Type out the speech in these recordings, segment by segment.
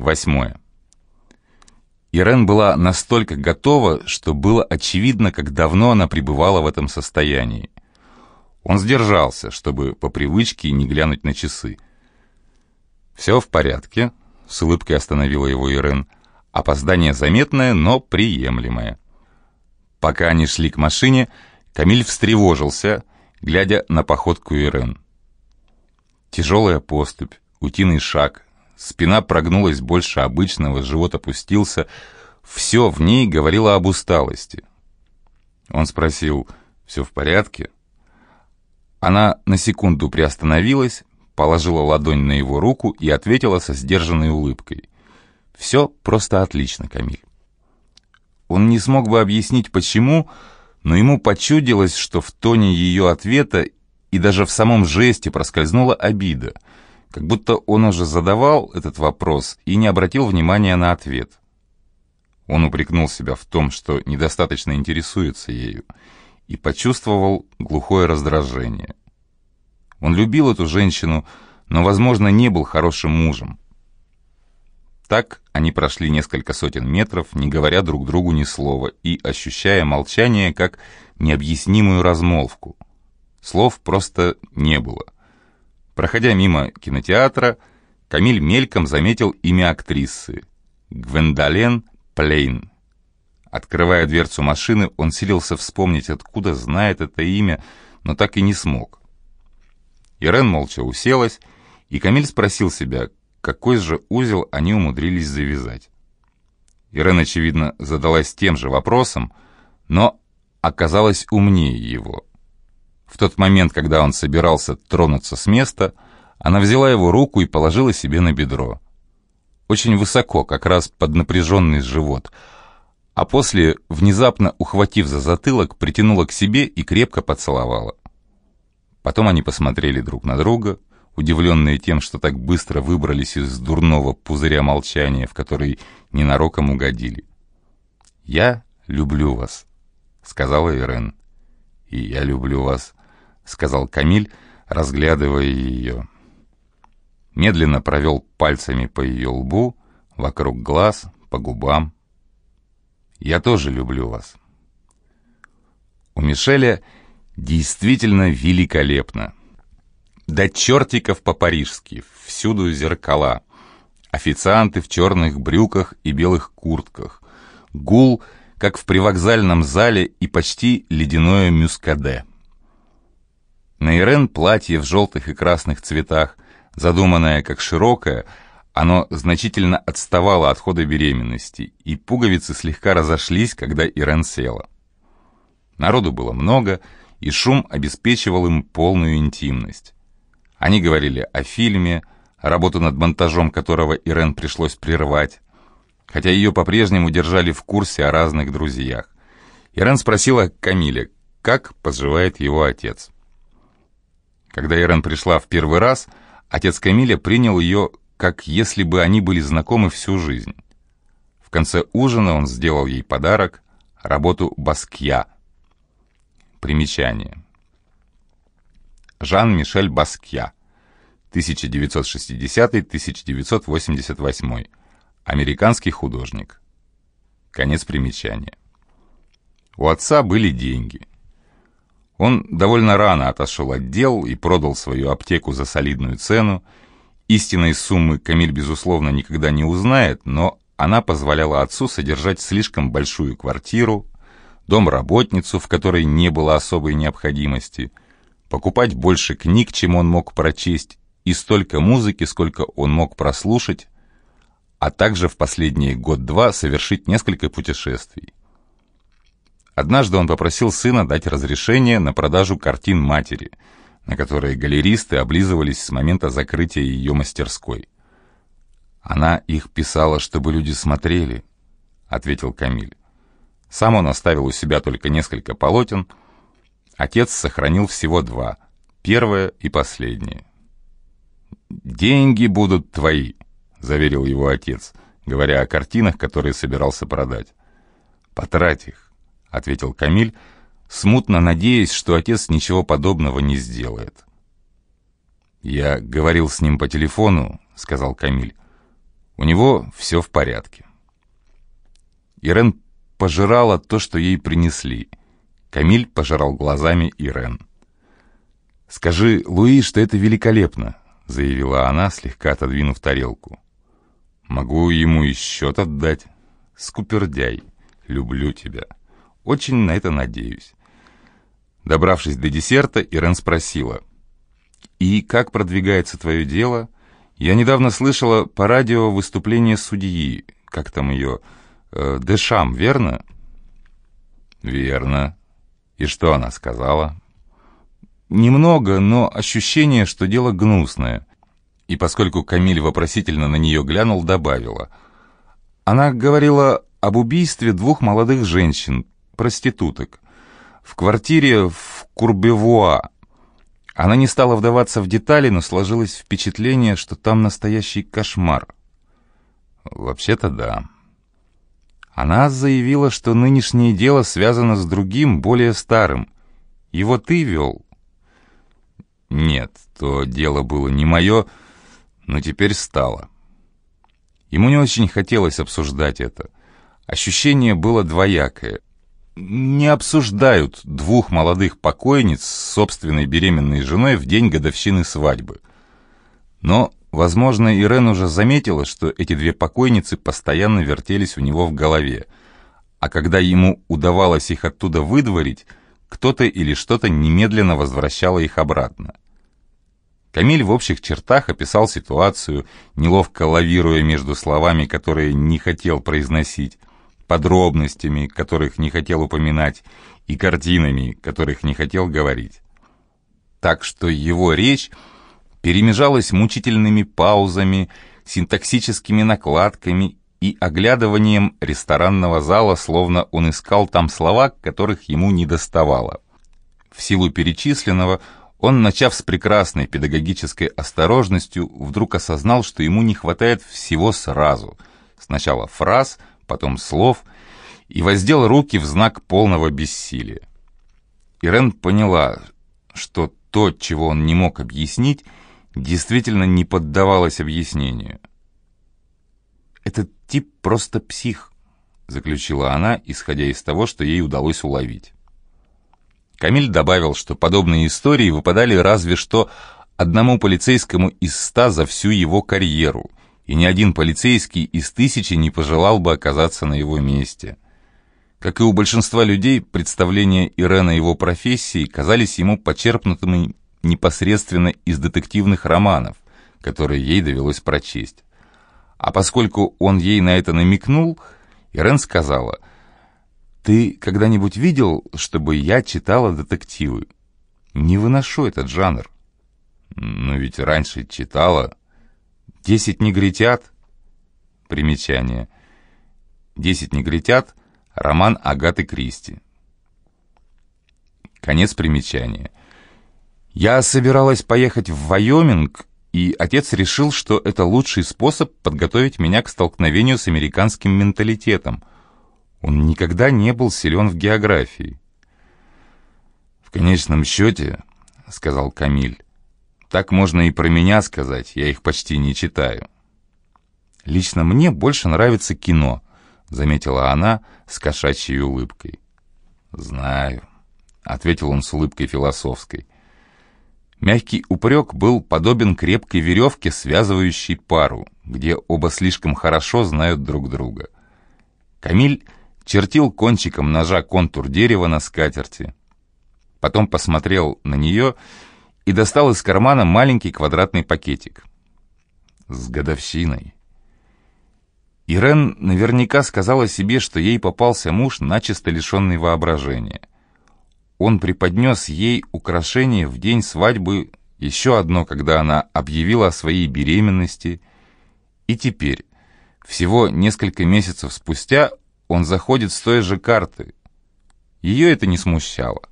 Восьмое. Ирен была настолько готова, что было очевидно, как давно она пребывала в этом состоянии. Он сдержался, чтобы по привычке не глянуть на часы. «Все в порядке», — с улыбкой остановила его Ирен. «Опоздание заметное, но приемлемое». Пока они шли к машине, Камиль встревожился, глядя на походку Ирен. Тяжелая поступь, утиный шаг, спина прогнулась больше обычного, живот опустился. Все в ней говорило об усталости. Он спросил, «Все в порядке?» Она на секунду приостановилась, положила ладонь на его руку и ответила со сдержанной улыбкой. «Все просто отлично, Камиль». Он не смог бы объяснить, почему, но ему почудилось, что в тоне ее ответа и даже в самом жесте проскользнула обида, как будто он уже задавал этот вопрос и не обратил внимания на ответ. Он упрекнул себя в том, что недостаточно интересуется ею, и почувствовал глухое раздражение. Он любил эту женщину, но, возможно, не был хорошим мужем. Так они прошли несколько сотен метров, не говоря друг другу ни слова и ощущая молчание как необъяснимую размолвку. Слов просто не было. Проходя мимо кинотеатра, Камиль мельком заметил имя актрисы — Гвендолен Плейн. Открывая дверцу машины, он силился вспомнить, откуда знает это имя, но так и не смог. Ирен молча уселась, и Камиль спросил себя, какой же узел они умудрились завязать. Ирен, очевидно, задалась тем же вопросом, но оказалась умнее его. В тот момент, когда он собирался тронуться с места, она взяла его руку и положила себе на бедро. Очень высоко, как раз под напряженный живот, а после, внезапно ухватив за затылок, притянула к себе и крепко поцеловала. Потом они посмотрели друг на друга, удивленные тем, что так быстро выбрались из дурного пузыря молчания, в который ненароком угодили. «Я люблю вас», — сказала Ирен. «И я люблю вас», сказал Камиль, разглядывая ее. Медленно провел пальцами по ее лбу, вокруг глаз, по губам. «Я тоже люблю вас». У Мишеля действительно великолепно. До чертиков по-парижски, всюду зеркала. Официанты в черных брюках и белых куртках. Гул, как в привокзальном зале, и почти ледяное мюскаде. На Ирен платье в желтых и красных цветах, задуманное как широкое, оно значительно отставало от хода беременности, и пуговицы слегка разошлись, когда Ирен села. Народу было много, и шум обеспечивал им полную интимность. Они говорили о фильме, работу над монтажом которого Ирен пришлось прервать, хотя ее по-прежнему держали в курсе о разных друзьях. Ирен спросила Камиля, как поживает его отец. Когда Ирен пришла в первый раз, отец Камиля принял ее, как если бы они были знакомы всю жизнь. В конце ужина он сделал ей подарок — работу Баскья. Примечание. Жан-Мишель Баскья, 1960-1988, американский художник. Конец примечания. У отца были деньги. Он довольно рано отошел от дел и продал свою аптеку за солидную цену. Истинной суммы Камиль, безусловно, никогда не узнает, но она позволяла отцу содержать слишком большую квартиру, дом-работницу, в которой не было особой необходимости, покупать больше книг, чем он мог прочесть, и столько музыки, сколько он мог прослушать, а также в последние год-два совершить несколько путешествий. Однажды он попросил сына дать разрешение на продажу картин матери, на которые галеристы облизывались с момента закрытия ее мастерской. «Она их писала, чтобы люди смотрели», — ответил Камиль. Сам он оставил у себя только несколько полотен. Отец сохранил всего два, первое и последнее. «Деньги будут твои», — заверил его отец, говоря о картинах, которые собирался продать. «Потрать их. — ответил Камиль, смутно надеясь, что отец ничего подобного не сделает. «Я говорил с ним по телефону», — сказал Камиль. У него все в порядке. Ирен пожирала то, что ей принесли. Камиль пожирал глазами Ирен. «Скажи Луи, что это великолепно», — заявила она, слегка отодвинув тарелку. «Могу ему и счет отдать. Скупердяй, люблю тебя. Очень на это надеюсь». Добравшись до десерта, Ирен спросила. «И как продвигается твое дело? Я недавно слышала по радио выступление судьи, как там ее, э, Дешам, верно?» «Верно. И что она сказала?» Немного, но ощущение, что дело гнусное. И поскольку Камиль вопросительно на нее глянул, добавила. Она говорила об убийстве двух молодых женщин, проституток, в квартире в Курбевуа. Она не стала вдаваться в детали, но сложилось впечатление, что там настоящий кошмар. Вообще-то да. Она заявила, что нынешнее дело связано с другим, более старым. Его ты вел, нет, то дело было не мое, но теперь стало. Ему не очень хотелось обсуждать это. Ощущение было двоякое. Не обсуждают двух молодых покойниц с собственной беременной женой в день годовщины свадьбы. Но, возможно, Ирен уже заметила, что эти две покойницы постоянно вертелись у него в голове, а когда ему удавалось их оттуда выдворить, кто-то или что-то немедленно возвращало их обратно. Камиль в общих чертах описал ситуацию, неловко лавируя между словами, которые не хотел произносить, подробностями, которых не хотел упоминать, и картинами, которых не хотел говорить. Так что его речь перемежалась мучительными паузами, синтаксическими накладками и оглядыванием ресторанного зала, словно он искал там слова, которых ему не доставало. В силу перечисленного он, начав с прекрасной педагогической осторожностью, вдруг осознал, что ему не хватает всего сразу. Сначала фраз, потом слов, и воздел руки в знак полного бессилия. Ирен поняла, что то, чего он не мог объяснить, действительно не поддавалось объяснению. «Этот тип просто псих», — заключила она, исходя из того, что ей удалось уловить. Камиль добавил, что подобные истории выпадали разве что одному полицейскому из ста за всю его карьеру, и ни один полицейский из тысячи не пожелал бы оказаться на его месте. Как и у большинства людей, представления Ирена его профессии казались ему почерпнутыми непосредственно из детективных романов, которые ей довелось прочесть. А поскольку он ей на это намекнул, Ирен сказала – ты когда-нибудь видел, чтобы я читала детективы? Не выношу этот жанр. Но ведь раньше читала. «Десять негритят». Примечание. «Десять негритят» — роман Агаты Кристи. Конец примечания. Я собиралась поехать в Вайоминг, и отец решил, что это лучший способ подготовить меня к столкновению с американским менталитетом — он никогда не был силен в географии. «В конечном счете, — сказал Камиль, — так можно и про меня сказать, я их почти не читаю». «Лично мне больше нравится кино», — заметила она с кошачьей улыбкой. «Знаю», — ответил он с улыбкой философской. Мягкий упрек был подобен крепкой веревке, связывающей пару, где оба слишком хорошо знают друг друга. Камиль чертил кончиком ножа контур дерева на скатерти. Потом посмотрел на нее и достал из кармана маленький квадратный пакетик. С годовщиной. Ирен наверняка сказала себе, что ей попался муж, начисто лишенный воображения. Он преподнес ей украшение в день свадьбы, еще одно, когда она объявила о своей беременности. И теперь, всего несколько месяцев спустя, он заходит с той же карты. Ее это не смущало.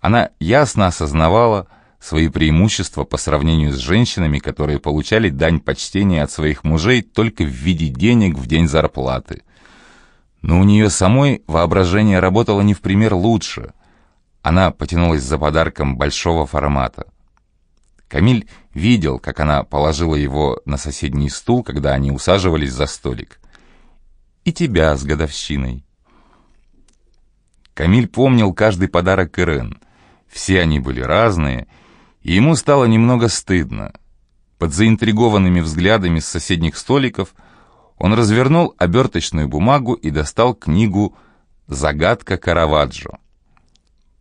Она ясно осознавала свои преимущества по сравнению с женщинами, которые получали дань почтения от своих мужей только в виде денег в день зарплаты. Но у нее самой воображение работало не в пример лучше. Она потянулась за подарком большого формата. Камиль видел, как она положила его на соседний стул, когда они усаживались за столик. «И тебя с годовщиной». Камиль помнил каждый подарок Ирен. Все они были разные, и ему стало немного стыдно. Под заинтригованными взглядами с соседних столиков он развернул оберточную бумагу и достал книгу «Загадка Караваджо».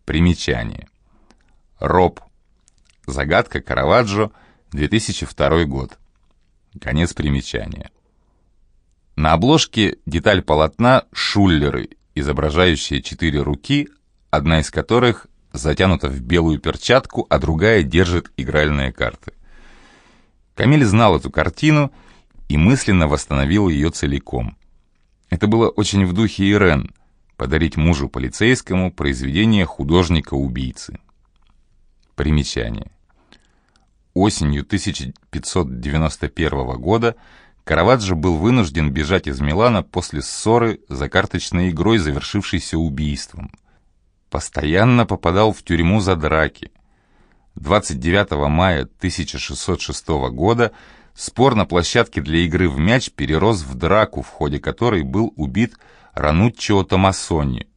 Примечание. Роб. Загадка Караваджо, 2002 год. Конец примечания. На обложке деталь полотна «Шуллеры», изображающие четыре руки, одна из которых затянута в белую перчатку, а другая держит игральные карты. Камиль знал эту картину и мысленно восстановил ее целиком. Это было очень в духе Ирен — подарить мужу полицейскому произведение художника-убийцы. Примечание. Осенью 1591 года Караваджо был вынужден бежать из Милана после ссоры за карточной игрой, завершившейся убийством. Постоянно попадал в тюрьму за драки — 29 мая 1606 года спор на площадке для игры в мяч перерос в драку, в ходе которой был убит Рануччо Томасони.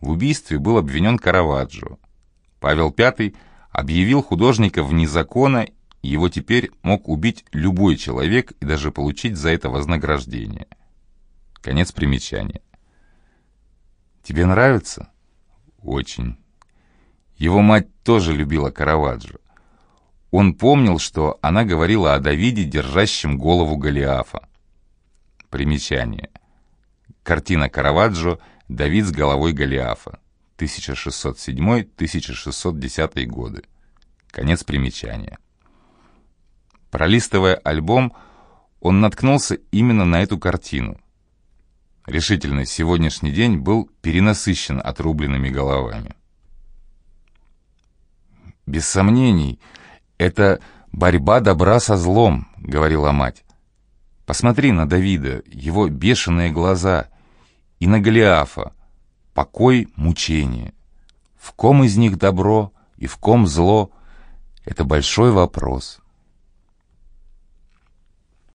В убийстве был обвинен Караваджо. Павел V объявил художника вне закона, и его теперь мог убить любой человек и даже получить за это вознаграждение. Конец примечания. «Тебе нравится?» «Очень». Его мать тоже любила Караваджо. Он помнил, что она говорила о Давиде, держащем голову Голиафа. Примечание. Картина Караваджо «Давид с головой Голиафа», 1607-1610 годы. Конец примечания. Пролистывая альбом, он наткнулся именно на эту картину. Решительно, сегодняшний день был перенасыщен отрубленными головами. «Без сомнений, это борьба добра со злом», — говорила мать. «Посмотри на Давида, его бешеные глаза, и на Голиафа. Покой, мучение. В ком из них добро и в ком зло — это большой вопрос».